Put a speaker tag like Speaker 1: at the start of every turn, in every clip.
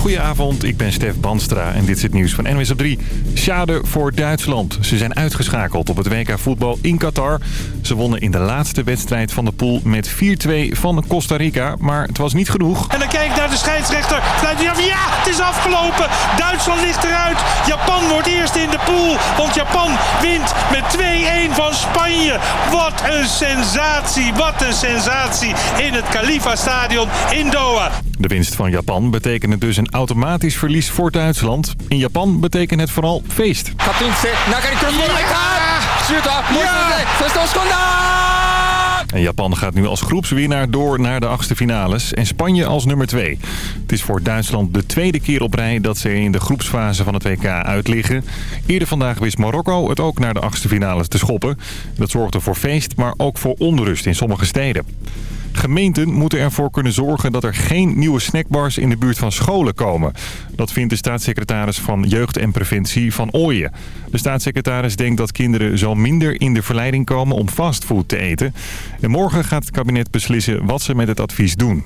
Speaker 1: Goedenavond, ik ben Stef Banstra en dit is het nieuws van NWS op 3. Schade voor Duitsland. Ze zijn uitgeschakeld op het WK voetbal in Qatar. Ze wonnen in de laatste wedstrijd van de pool met 4-2 van Costa Rica, maar het was niet genoeg.
Speaker 2: En dan kijk ik naar de scheidsrechter. Ja, het is afgelopen. Duitsland ligt eruit. Japan wordt eerst in de pool, want Japan wint met 2-1 van Spanje. Wat een sensatie, wat een sensatie in het Khalifa Stadion in Doha.
Speaker 1: De winst van Japan betekende dus een automatisch verlies voor Duitsland. In Japan betekent het vooral feest. En Japan gaat nu als groepswinnaar door naar de achtste finales en Spanje als nummer 2. Het is voor Duitsland de tweede keer op rij dat ze in de groepsfase van het WK uitliggen. Eerder vandaag wist Marokko het ook naar de achtste finales te schoppen. Dat zorgde voor feest, maar ook voor onrust in sommige steden. Gemeenten moeten ervoor kunnen zorgen dat er geen nieuwe snackbars in de buurt van scholen komen. Dat vindt de staatssecretaris van Jeugd en Preventie van Ooyen. De staatssecretaris denkt dat kinderen zo minder in de verleiding komen om fastfood te eten. En morgen gaat het kabinet beslissen wat ze met het advies doen.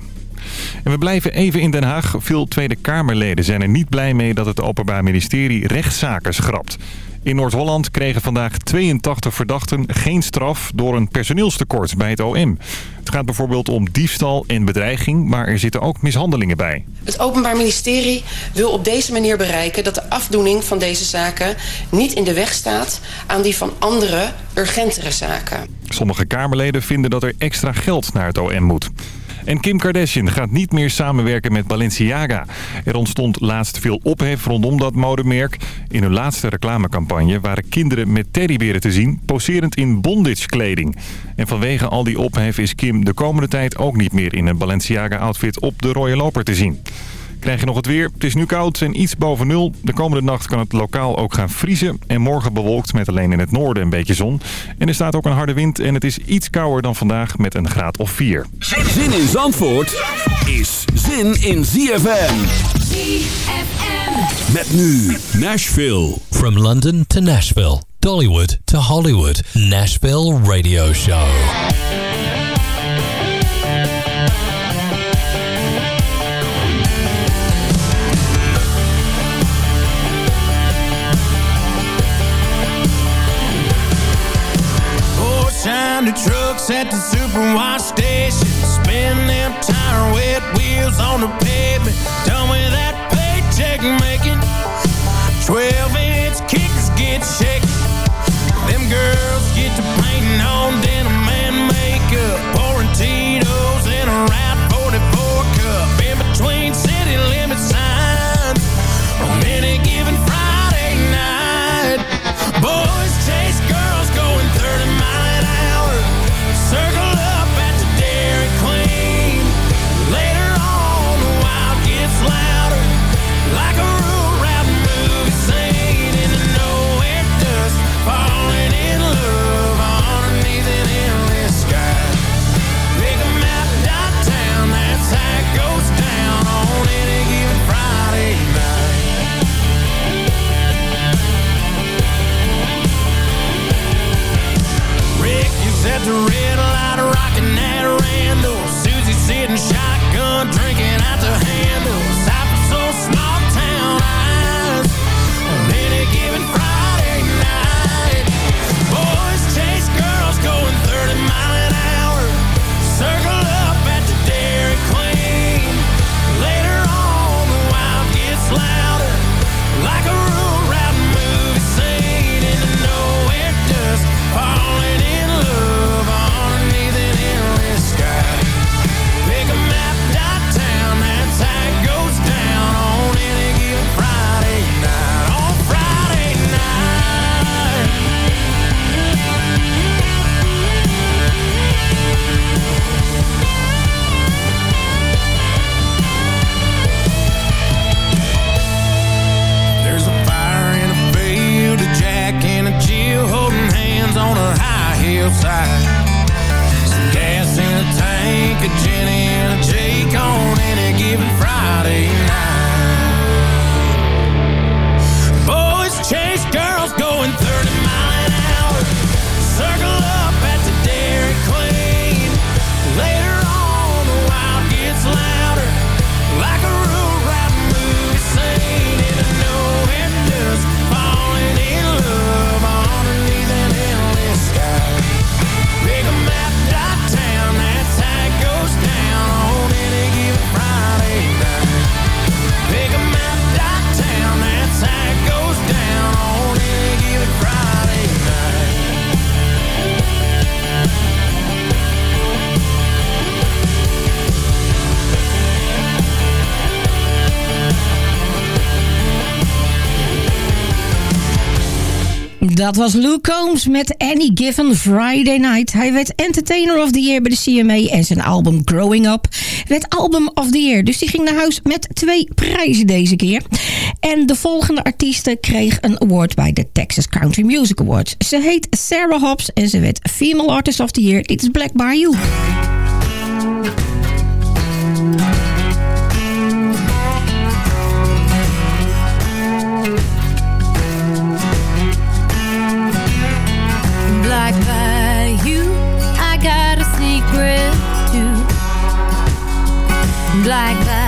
Speaker 1: En we blijven even in Den Haag. Veel Tweede Kamerleden zijn er niet blij mee dat het Openbaar Ministerie rechtszaken schrapt. In Noord-Holland kregen vandaag 82 verdachten geen straf door een personeelstekort bij het OM. Het gaat bijvoorbeeld om diefstal en bedreiging, maar er zitten ook mishandelingen bij.
Speaker 3: Het Openbaar Ministerie wil op deze manier bereiken dat de afdoening van deze zaken niet in de weg staat aan die van andere, urgentere zaken.
Speaker 1: Sommige Kamerleden vinden dat er extra geld naar het OM moet. En Kim Kardashian gaat niet meer samenwerken met Balenciaga. Er ontstond laatst veel ophef rondom dat modemerk. In hun laatste reclamecampagne waren kinderen met teddyberen te zien... poserend in bondage-kleding. En vanwege al die ophef is Kim de komende tijd ook niet meer in een Balenciaga-outfit op de rode loper te zien. Krijg je nog het weer. Het is nu koud en iets boven nul. De komende nacht kan het lokaal ook gaan vriezen. En morgen bewolkt met alleen in het noorden een beetje zon. En er staat ook een harde wind en het is iets kouder dan vandaag met een graad of 4.
Speaker 4: Zin in Zandvoort is zin in ZFM.
Speaker 5: ZFM.
Speaker 4: Met nu Nashville.
Speaker 6: From London to Nashville, Dollywood to Hollywood, Nashville Radio Show.
Speaker 7: Four shiny trucks at the superwash station. Spin them tire wet wheels on the pavement. Done with that paycheck making. 12 inch kickers get shaken. Them girls get to painting on denim and makeup. Pouring Tito's in a Route the red light rocking that Randall. Susie sitting shotgun drinking
Speaker 5: Dat was Luke Combs met Any Given Friday Night. Hij werd Entertainer of the Year bij de CMA en zijn album Growing Up werd Album of the Year. Dus die ging naar huis met twee prijzen deze keer. En de volgende artieste kreeg een award bij de Texas Country Music Awards. Ze heet Sarah Hobbs en ze werd Female Artist of the Year. Dit is Black Bayou.
Speaker 8: Like that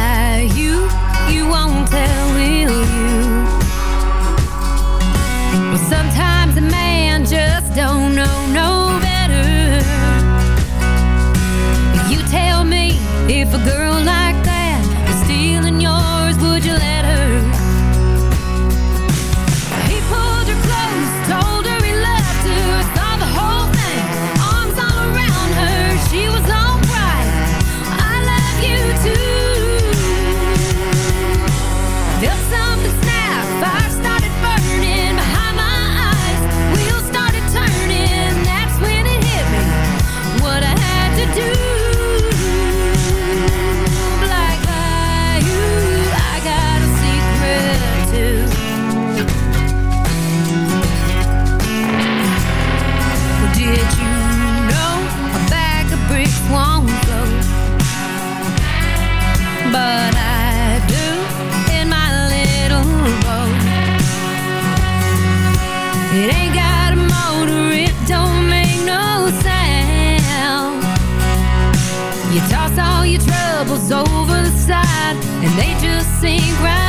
Speaker 8: over the side and they just sink right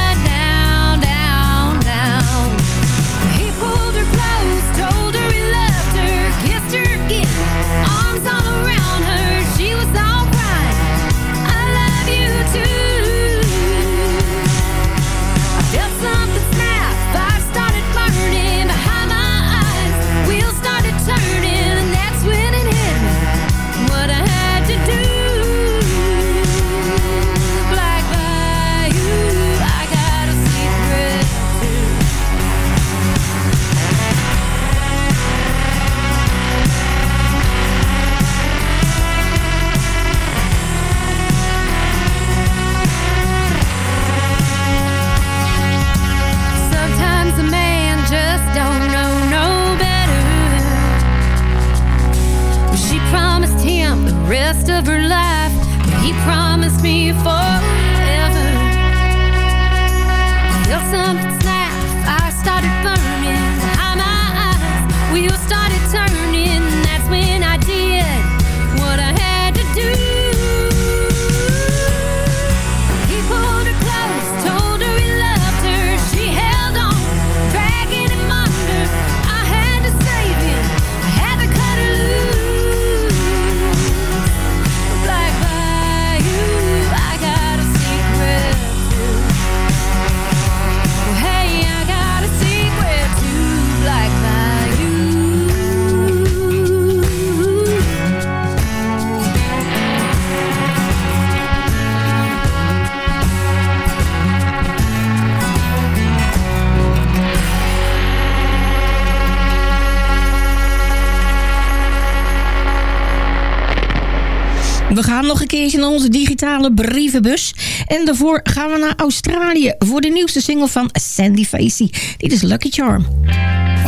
Speaker 5: nog een keertje naar onze digitale brievenbus. En daarvoor gaan we naar Australië voor de nieuwste single van Sandy Facey. Dit is Lucky Charm.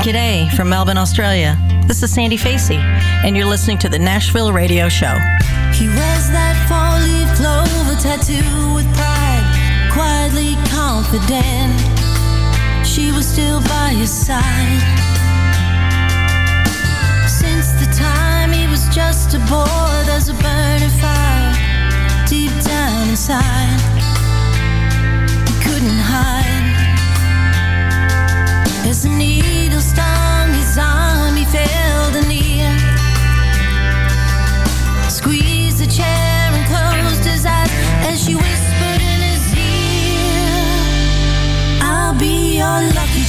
Speaker 9: G'day from Melbourne, Australia. This is Sandy Facey, and you're listening to the Nashville Radio Show.
Speaker 10: He wears that four-leaf clover tattoo with pride, quietly confident. She was still by his side. Just a boy, there's a burning fire deep down inside. He couldn't hide. As the needle stung his arm He felt a knee Squeezed the chair and closed his eyes As she whispered in his ear I'll be your lucky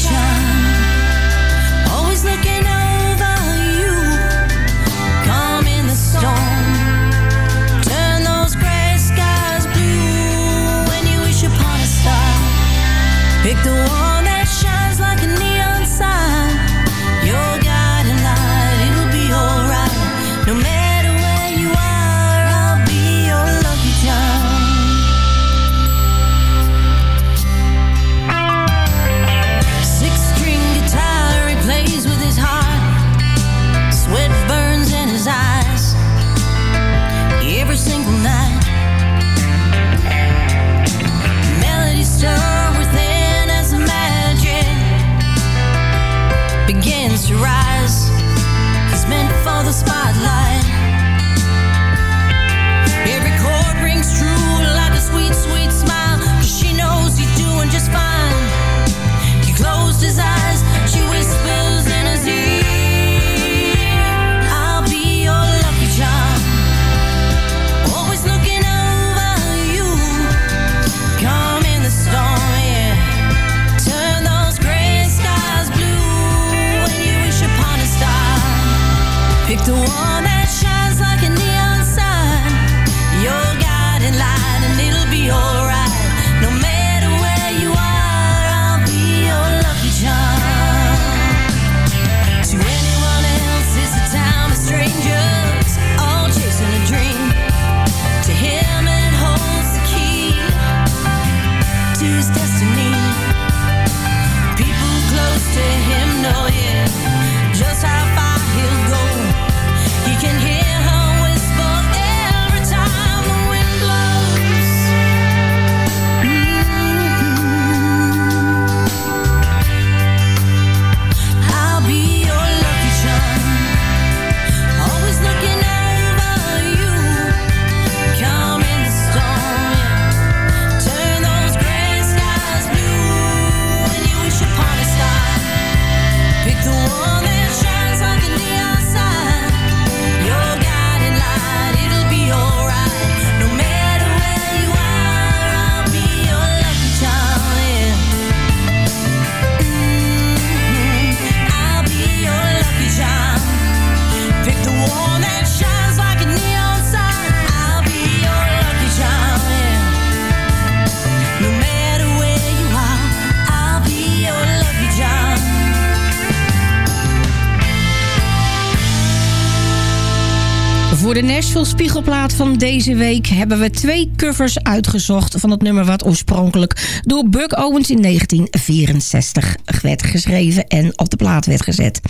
Speaker 5: voor de Nashville Spiegelplaat van deze week hebben we twee covers uitgezocht van het nummer wat oorspronkelijk door Buck Owens in 1964 werd geschreven en op de plaat werd gezet.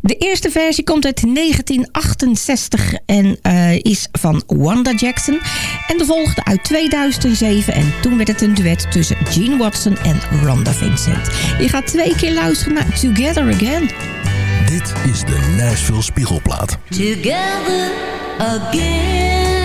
Speaker 5: De eerste versie komt uit 1968 en eh, is van Wanda Jackson en de volgende uit 2007 en toen werd het een duet tussen Gene Watson en Rhonda Vincent. Je gaat twee keer luisteren naar Together Again.
Speaker 11: Dit is de Nashville Spiegelplaat.
Speaker 12: Together again.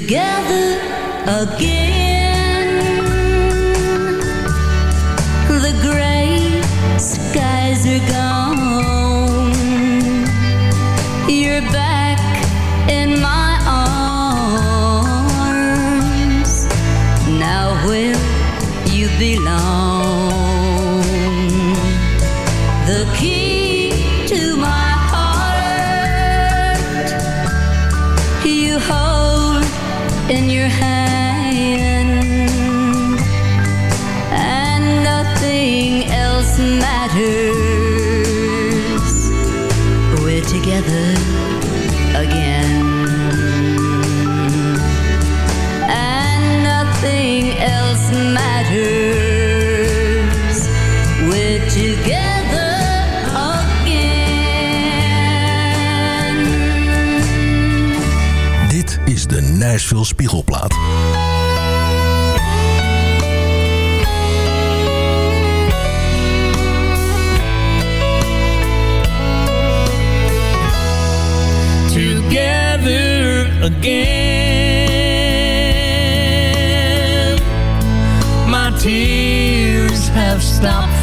Speaker 12: together again. The gray skies are gone. You're back in my arms. Now where you belong. The key
Speaker 11: Nashville Spiegelplaat.
Speaker 7: Together again My tears have stopped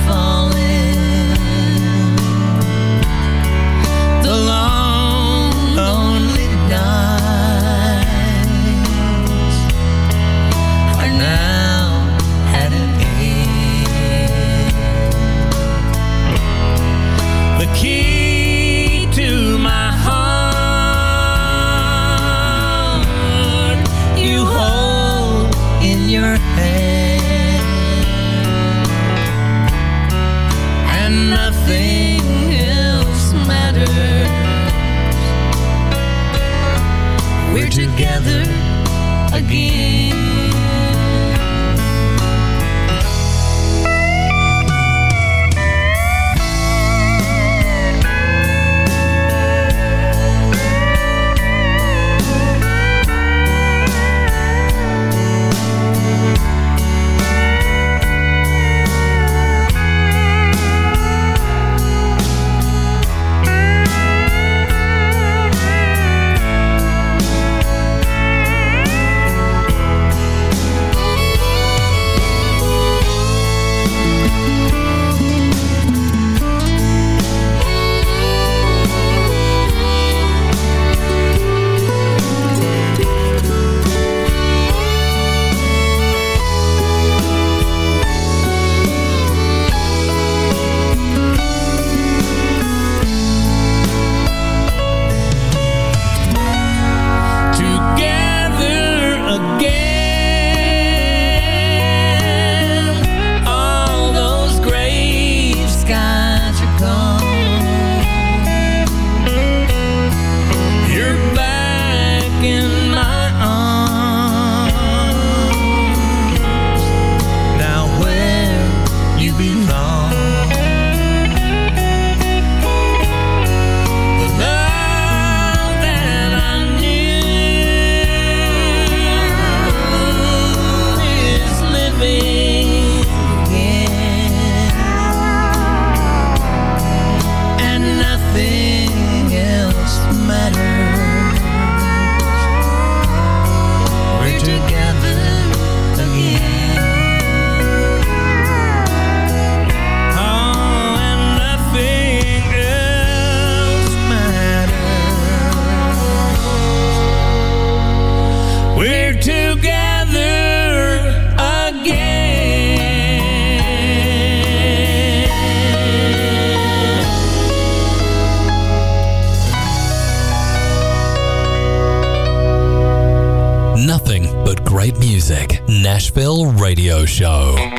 Speaker 7: again
Speaker 6: Bill radio show.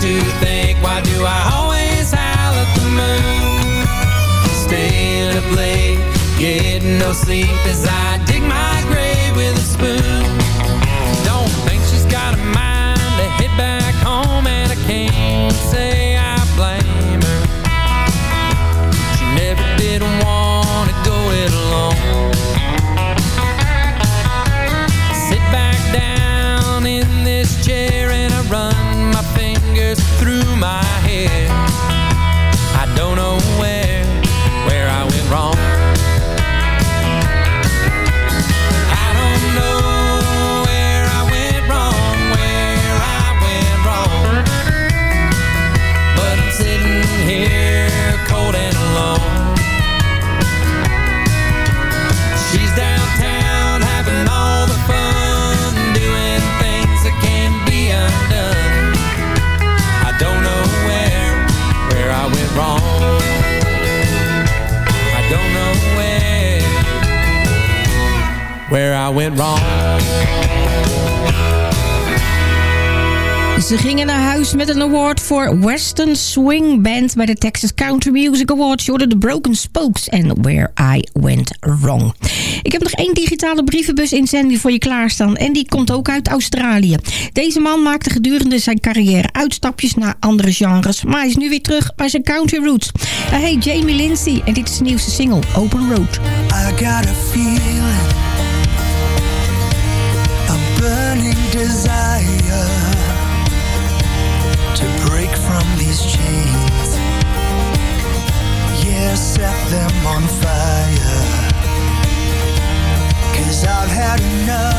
Speaker 13: to think Why do I always howl at the moon? Staying up late, getting no sleep As I dig my grave with a spoon Don't think she's got a mind to hit back home And I can't say
Speaker 7: where I went wrong.
Speaker 5: Ze gingen naar huis met een award voor Western Swing Band... bij de Texas Country Music Awards. Je hoorde The Broken Spokes en Where I Went Wrong. Ik heb nog één digitale brievenbus inzending voor je klaarstaan... en die komt ook uit Australië. Deze man maakte gedurende zijn carrière uitstapjes naar andere genres... maar hij is nu weer terug bij zijn country roots. Hij heet Jamie Lindsay en dit is de nieuwste single, Open Road.
Speaker 14: I got a feeling desire To break from these chains. Yeah, set them on fire. Cause I've had enough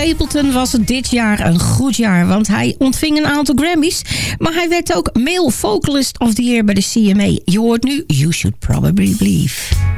Speaker 5: Stapleton was dit jaar een goed jaar, want hij ontving een aantal Grammys. Maar hij werd ook Male Vocalist of the Year bij de CMA. Je hoort nu You Should Probably Believe.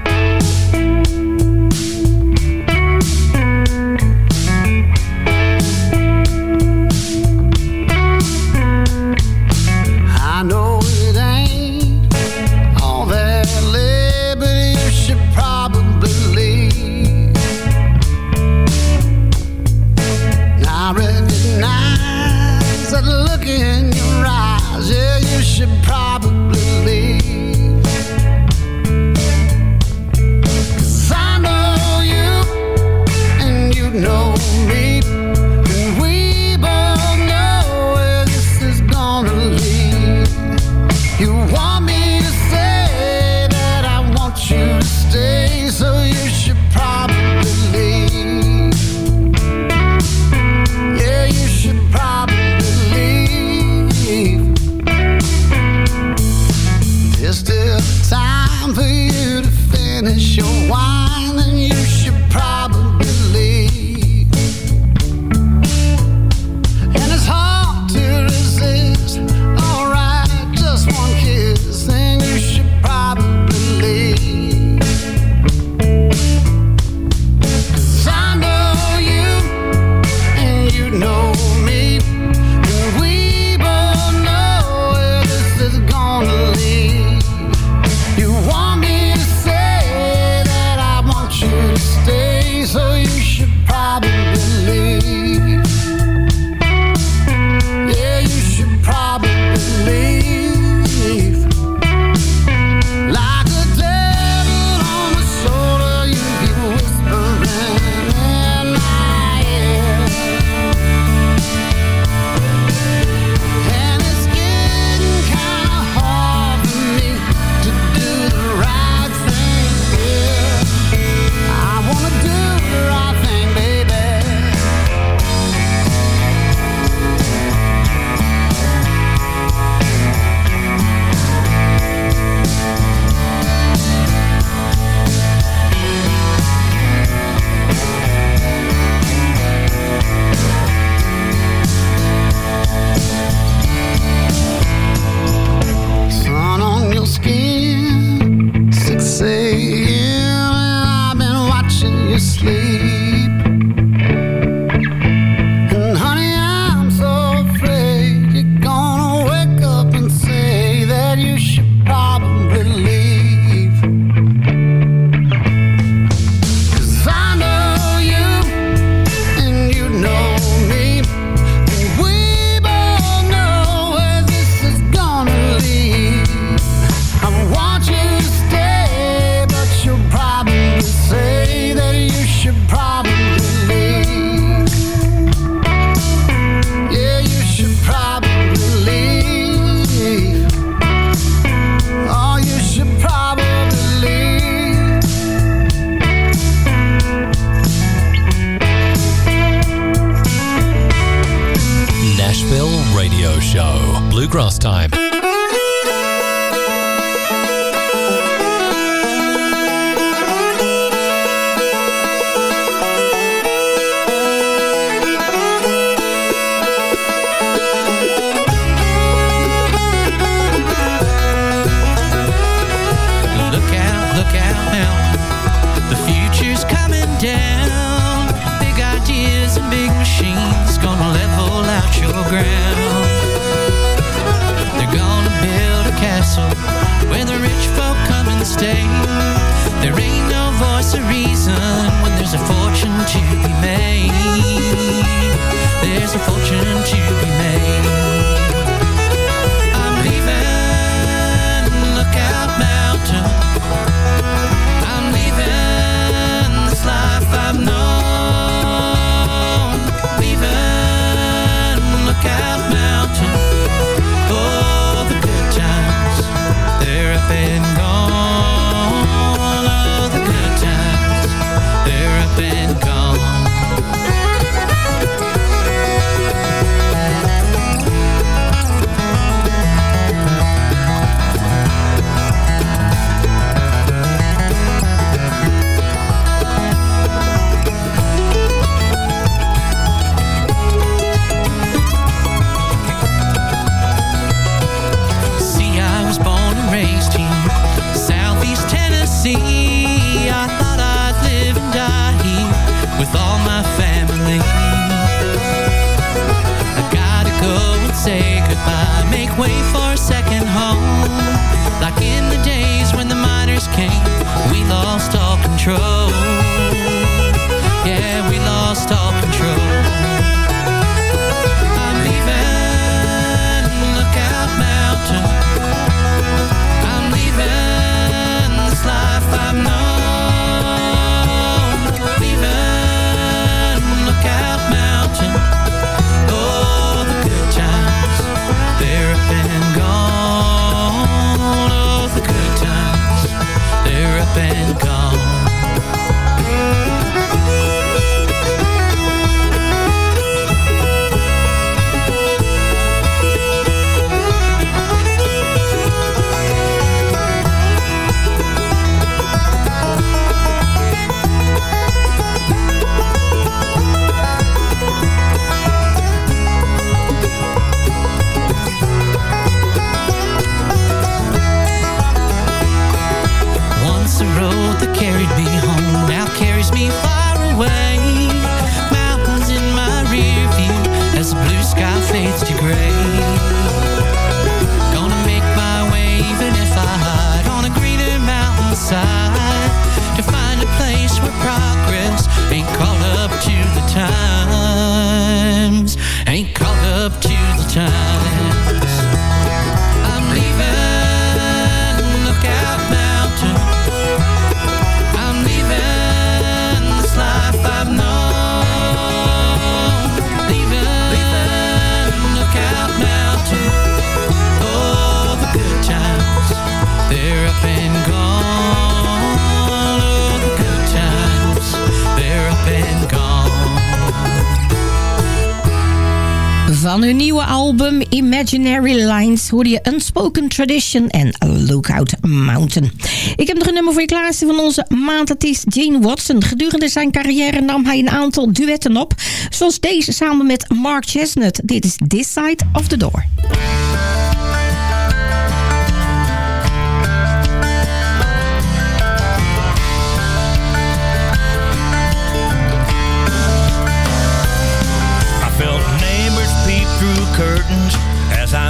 Speaker 5: Imaginary Lines hoorde je Unspoken Tradition en Lookout Mountain. Ik heb nog een nummer voor je klaarstaan van onze maandartiest Gene Watson. Gedurende zijn carrière nam hij een aantal duetten op, zoals deze samen met Mark Chestnut. Dit is This Side of the Door.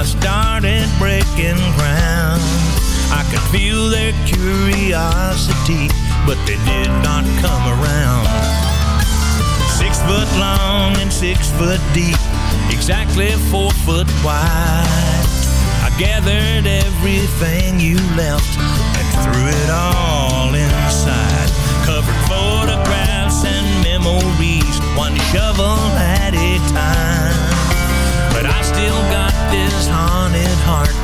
Speaker 7: I started breaking ground. I could feel their curiosity, but they did not come around. Six foot long and six foot deep, exactly four foot wide. I gathered everything you left and threw it all heart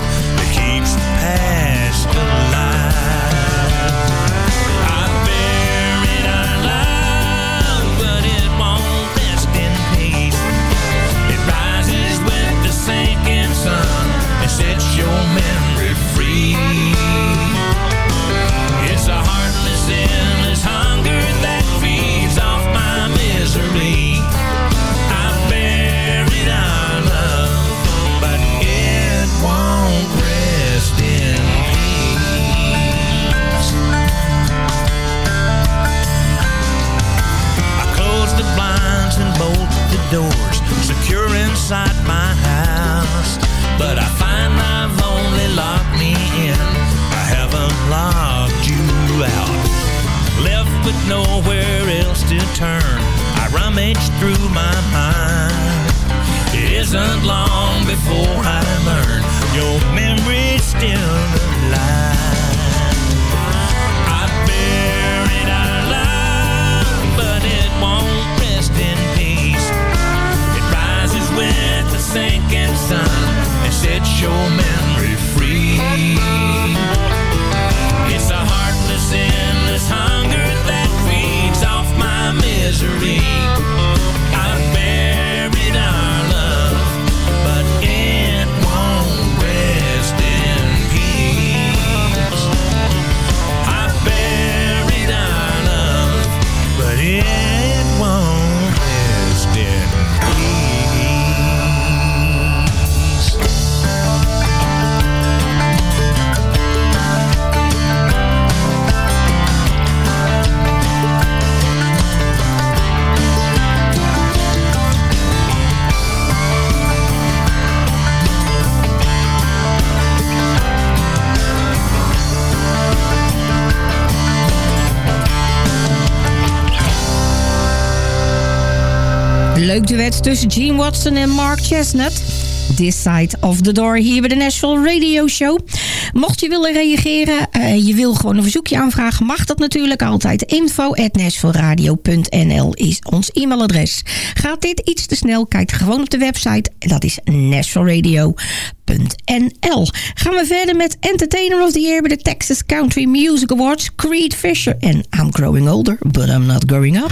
Speaker 7: with nowhere else to turn. I rummaged through my mind. It isn't long before I learn your memory's still alive. I buried our love, but it won't rest in peace. It rises with the sinking sun and sets your memory free.
Speaker 5: Duet tussen Gene Watson en Mark Chestnut. This Side of the Door hier bij de Nashville Radio Show. Mocht je willen reageren, uh, je wil gewoon een verzoekje aanvragen, mag dat natuurlijk altijd. Info is ons e-mailadres. Gaat dit iets te snel, kijk gewoon op de website. Dat is nashvilleradio.nl. Gaan we verder met Entertainer of the Year bij de Texas Country Music Awards. Creed Fisher en I'm Growing Older, but I'm Not Growing Up.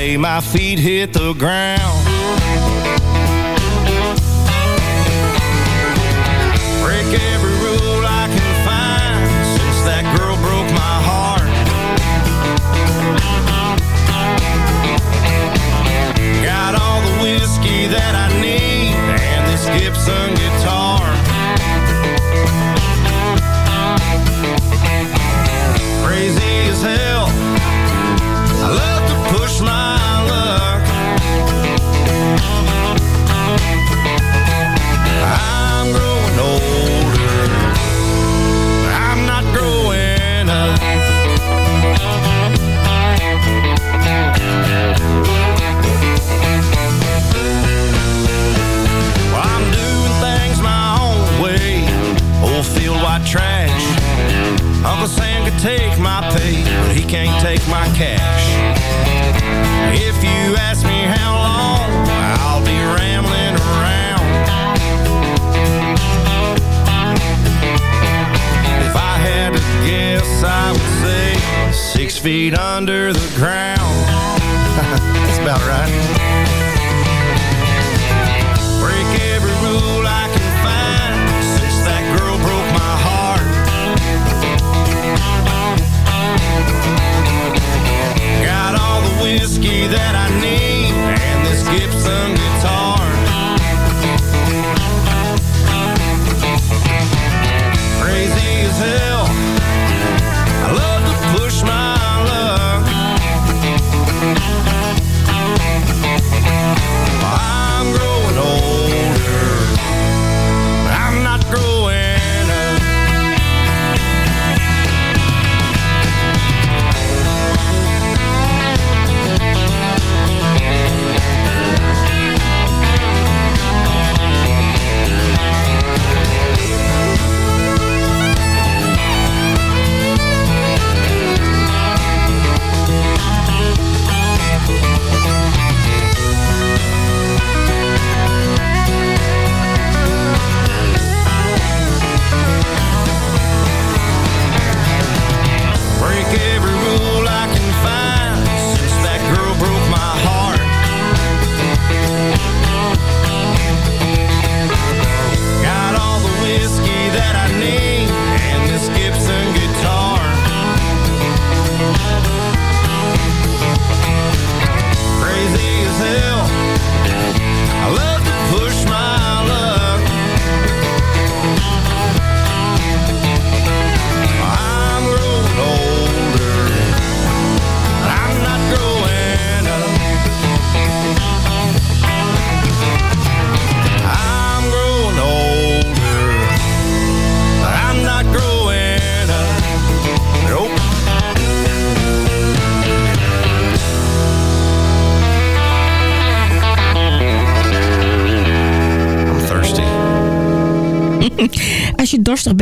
Speaker 15: day my feet hit the ground.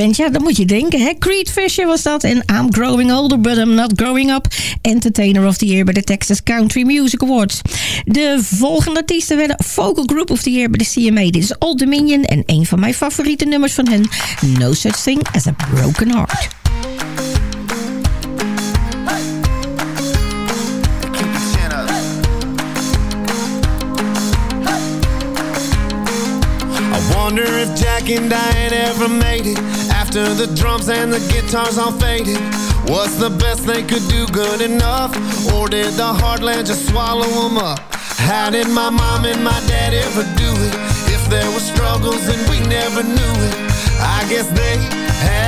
Speaker 5: Ja, dan moet je denken. Hè? Creed Fisher was dat. En I'm growing older, but I'm not growing up. Entertainer of the Year bij de Texas Country Music Awards. De volgende artiesten werden Vocal Group of the Year bij de CMA. Dit is Old Dominion en een van mijn favoriete nummers van hen. No Such Thing as a Broken Heart.
Speaker 15: Wonder if Jack and Diane ever made it After the drums and the guitars all faded Was the best they could do good enough? Or did the heartland just swallow them up? How did my mom and my dad ever do it? If there were struggles and we never knew it I guess they had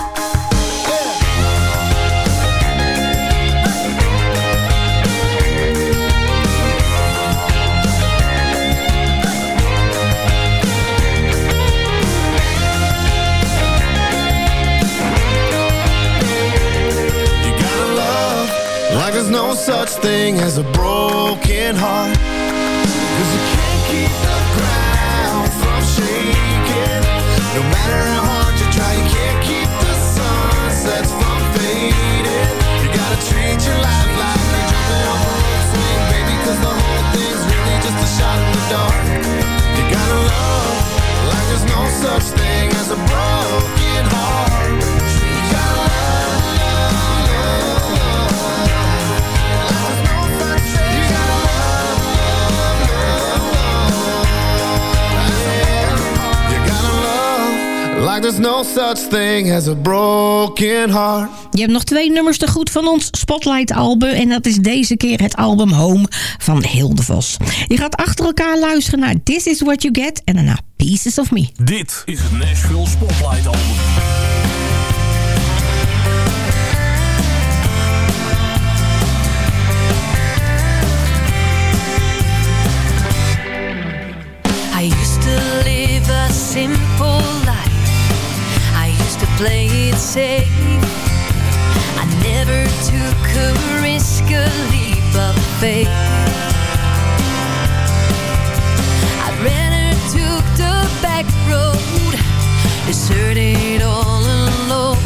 Speaker 15: Such thing as a broken heart. Cause you can't keep the ground from shaking. No matter how such thing as a broken heart.
Speaker 5: Je hebt nog twee nummers te goed van ons Spotlight-album. En dat is deze keer het album Home van Hilde Vos. Je gaat achter elkaar luisteren naar This Is What You Get en daarna Pieces of Me.
Speaker 16: Dit is het Nashville Spotlight Album.
Speaker 10: I used to live a simple safe. I never took a risk, a leap of faith. I ran or took the back road, deserted all alone.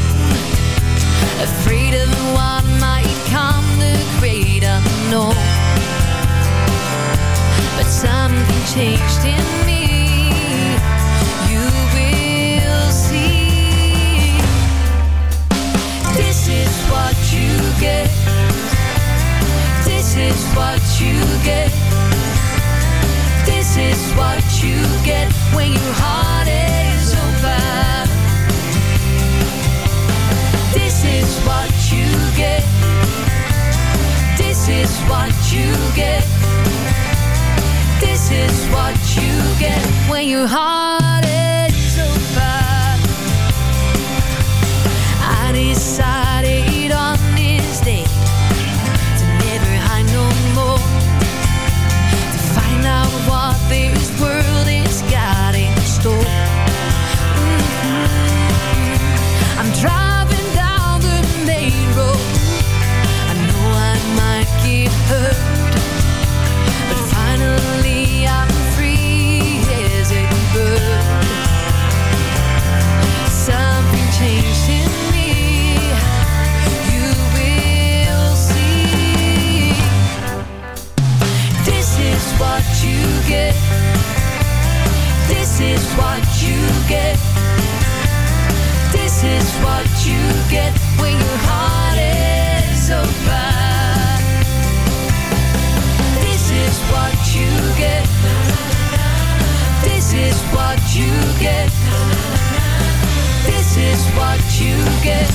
Speaker 10: Afraid of what might come, the great unknown but something changed in is what you get. This is what you get when your heart is open. This is what you get. This is what you get. This is what you get when your heart is open. This is what you get.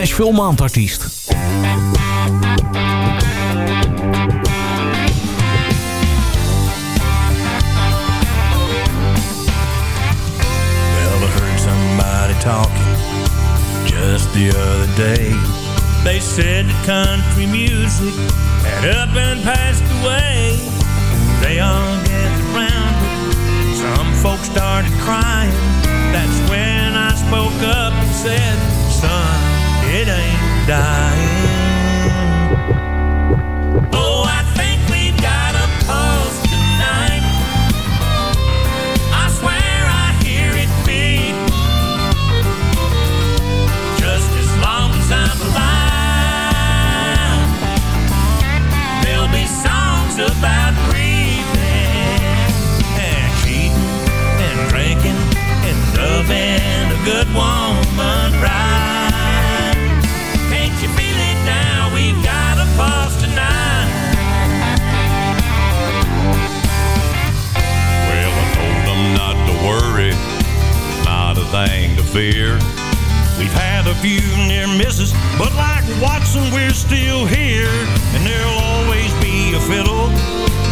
Speaker 11: Nashville Maandartiest.
Speaker 7: Well, I heard somebody talking just the other day. They said the country music had up and passed away. They all gathered round it. Some folks started crying. That's when I spoke up and said, son it ain't dying. Oh, I think we've got a pulse tonight. I swear I hear it beat. Just as long as I'm alive, there'll be songs about breathing and cheating and drinking and loving a good woman.
Speaker 17: worry, not a thing to fear.
Speaker 7: We've had a few near misses, but like Watson, we're still here. And there'll always be a fiddle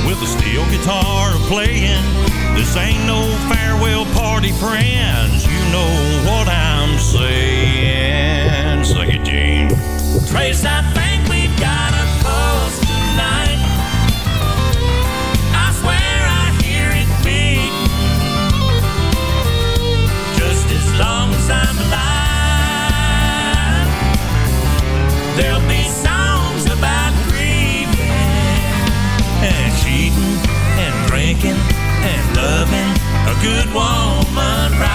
Speaker 7: with a steel guitar playing. This ain't no farewell party, friends. You know what I'm saying. Sing it, Gene. Trace
Speaker 6: that thing. good woman.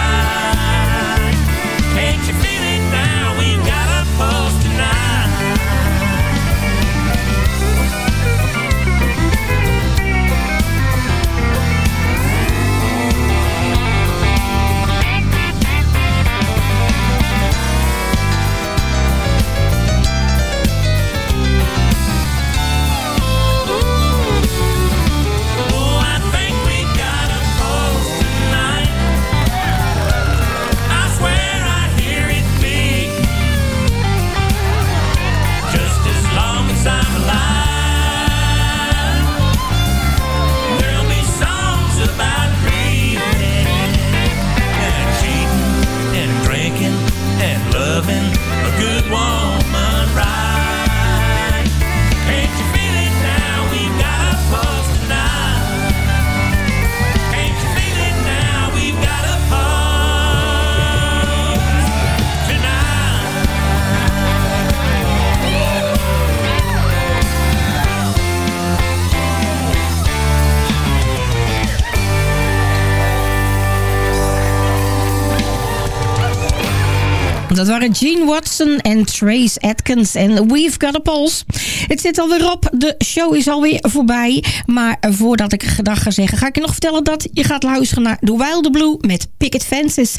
Speaker 5: Dat waren Gene Watson en Trace Atkins en We've Got a Pulse. Het zit alweer op, de show is alweer voorbij. Maar voordat ik gedag ga zeggen, ga ik je nog vertellen dat je gaat luisteren naar The Wild Blue met Picket Fences.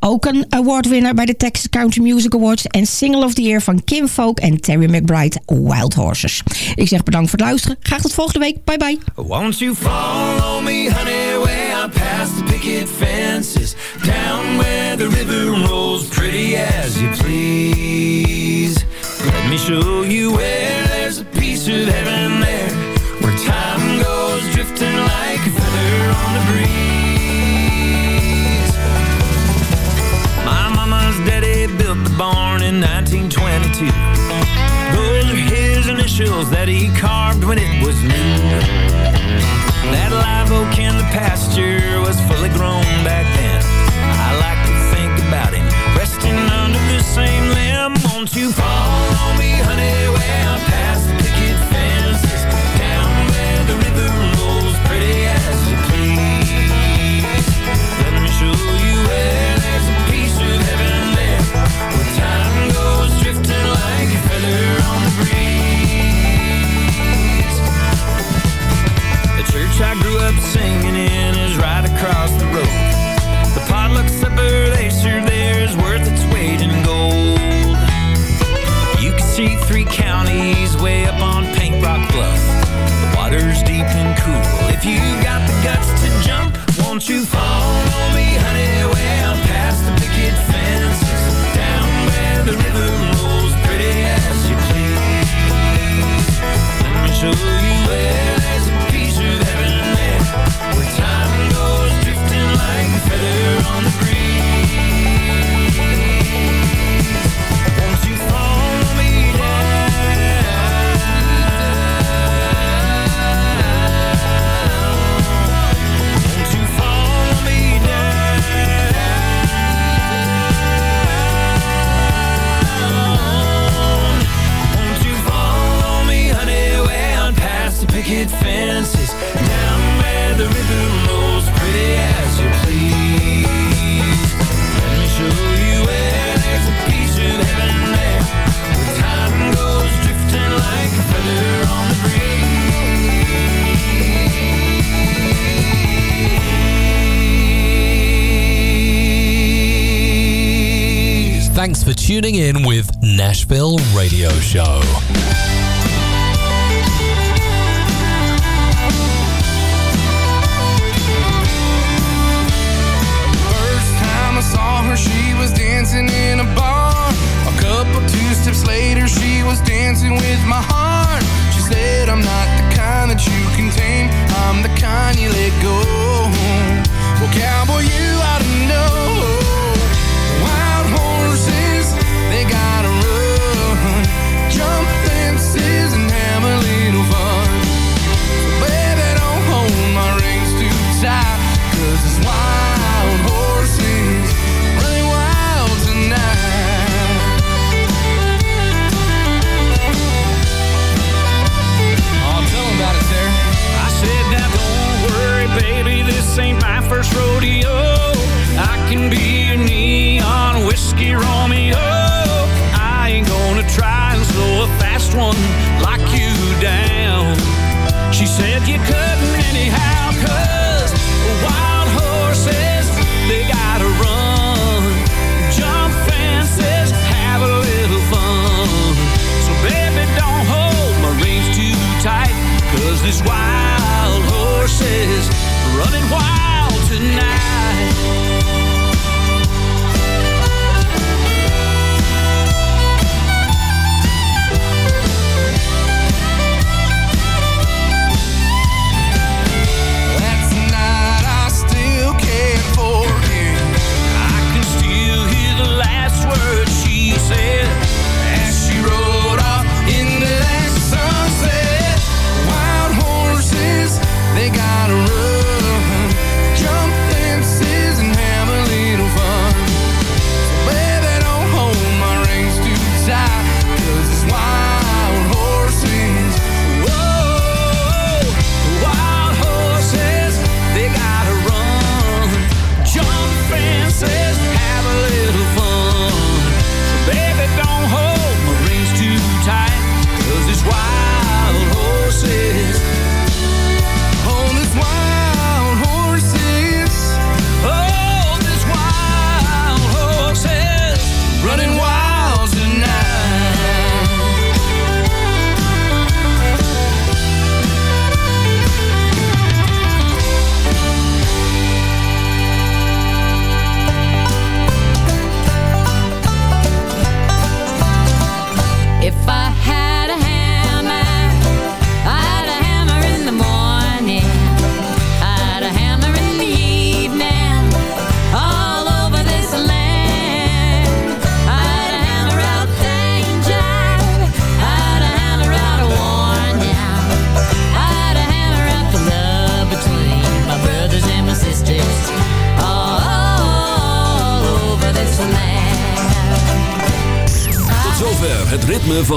Speaker 5: Ook een awardwinnaar bij de Texas Country Music Awards en Single of the Year van Kim Folk en Terry McBride, Wild Horses. Ik zeg bedankt voor het luisteren. Graag tot volgende week. Bye bye.
Speaker 6: Past the picket fences, down where the river rolls pretty as you please. Let me show you where there's a piece of heaven there, where time goes drifting like a feather on the breeze. My mama's daddy built the barn in 1922. Those are his initials that he carved when it was new. Pasture was
Speaker 18: tuning in with Nashville Radio Show.
Speaker 19: First time I saw her, she was dancing in a bar. A couple two steps later, she was dancing with my heart. She said, I'm not the kind that you can tame, I'm the kind you let go. Well, cowboy, you ought to know. horse rodeo. I can be your neon whiskey Romeo. I ain't gonna try and slow a fast one like you down. She said
Speaker 4: you couldn't anyhow.